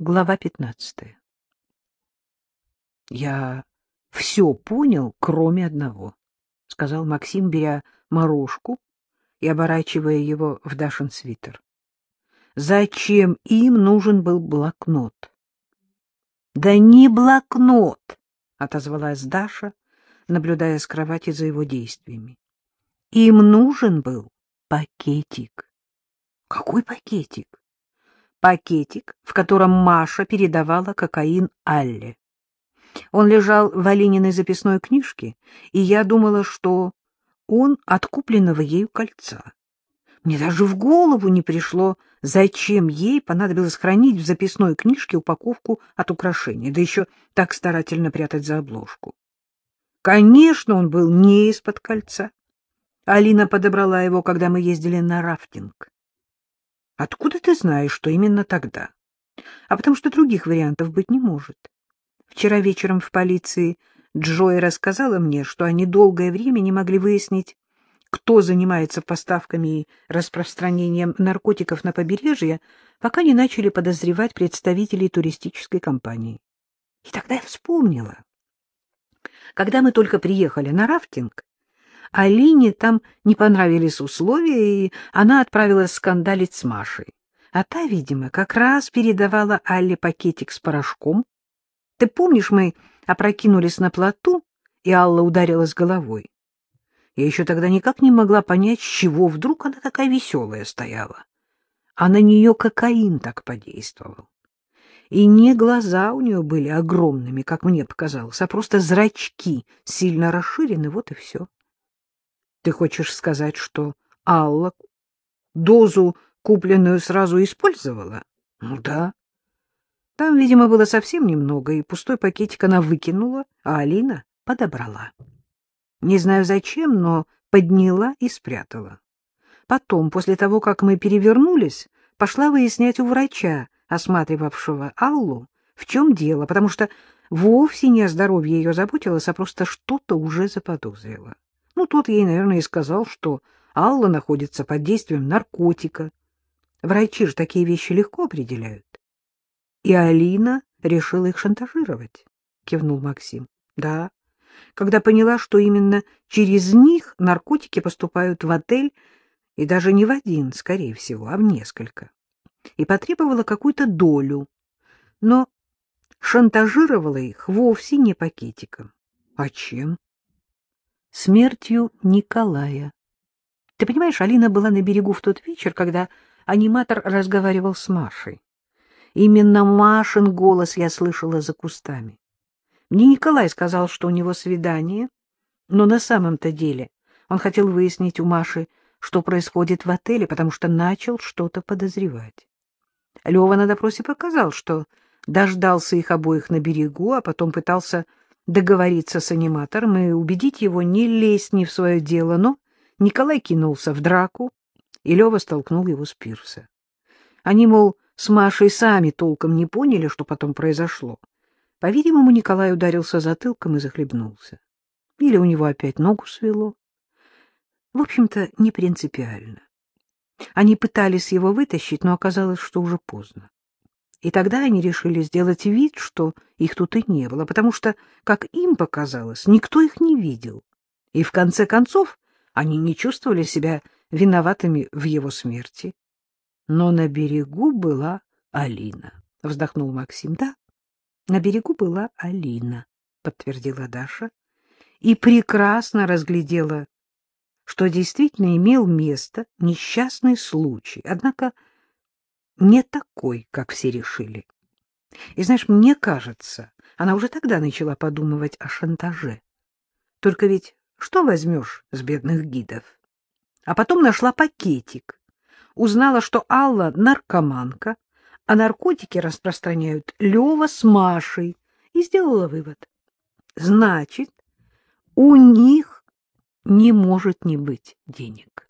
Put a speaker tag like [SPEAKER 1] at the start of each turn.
[SPEAKER 1] Глава пятнадцатая. Я все понял, кроме одного, — сказал Максим, беря морожку и оборачивая его в Дашин свитер. Зачем им нужен был блокнот? — Да не блокнот, — отозвалась Даша, наблюдая с кровати за его действиями. Им нужен был пакетик. — Какой пакетик? Пакетик, в котором Маша передавала кокаин Алле. Он лежал в Алининой записной книжке, и я думала, что он от купленного ею кольца. Мне даже в голову не пришло, зачем ей понадобилось хранить в записной книжке упаковку от украшений, да еще так старательно прятать за обложку. Конечно, он был не из-под кольца. Алина подобрала его, когда мы ездили на рафтинг. Откуда ты знаешь, что именно тогда? А потому что других вариантов быть не может. Вчера вечером в полиции Джой рассказала мне, что они долгое время не могли выяснить, кто занимается поставками и распространением наркотиков на побережье, пока не начали подозревать представителей туристической компании. И тогда я вспомнила. Когда мы только приехали на рафтинг, Алине там не понравились условия, и она отправилась скандалить с Машей. А та, видимо, как раз передавала Алле пакетик с порошком. Ты помнишь, мы опрокинулись на плоту, и Алла ударилась головой? Я еще тогда никак не могла понять, с чего вдруг она такая веселая стояла. А на нее кокаин так подействовал. И не глаза у нее были огромными, как мне показалось, а просто зрачки сильно расширены, вот и все. Ты хочешь сказать, что Алла дозу, купленную, сразу использовала? Ну да. Там, видимо, было совсем немного, и пустой пакетик она выкинула, а Алина подобрала. Не знаю зачем, но подняла и спрятала. Потом, после того, как мы перевернулись, пошла выяснять у врача, осматривавшего Аллу, в чем дело, потому что вовсе не о здоровье ее заботилась, а просто что-то уже заподозрила. Ну, тот ей, наверное, и сказал, что Алла находится под действием наркотика. Врачи же такие вещи легко определяют. И Алина решила их шантажировать, — кивнул Максим. Да, когда поняла, что именно через них наркотики поступают в отель, и даже не в один, скорее всего, а в несколько, и потребовала какую-то долю, но шантажировала их вовсе не пакетиком. А чем? Смертью Николая. Ты понимаешь, Алина была на берегу в тот вечер, когда аниматор разговаривал с Машей. Именно Машин голос я слышала за кустами. Мне Николай сказал, что у него свидание, но на самом-то деле он хотел выяснить у Маши, что происходит в отеле, потому что начал что-то подозревать. Лева на допросе показал, что дождался их обоих на берегу, а потом пытался договориться с аниматором и убедить его не лезть не в свое дело, но Николай кинулся в драку, и Лева столкнул его с пирса. Они, мол, с Машей сами толком не поняли, что потом произошло. По-видимому, Николай ударился затылком и захлебнулся. Или у него опять ногу свело. В общем-то, не принципиально. Они пытались его вытащить, но оказалось, что уже поздно. И тогда они решили сделать вид, что их тут и не было, потому что, как им показалось, никто их не видел. И в конце концов они не чувствовали себя виноватыми в его смерти. Но на берегу была Алина, — вздохнул Максим. Да, на берегу была Алина, — подтвердила Даша, и прекрасно разглядела, что действительно имел место несчастный случай. Однако не такой, как все решили. И знаешь, мне кажется, она уже тогда начала подумывать о шантаже. Только ведь что возьмешь с бедных гидов? А потом нашла пакетик. Узнала, что Алла наркоманка, а наркотики распространяют Лева с Машей, и сделала вывод. Значит, у них не может не быть денег.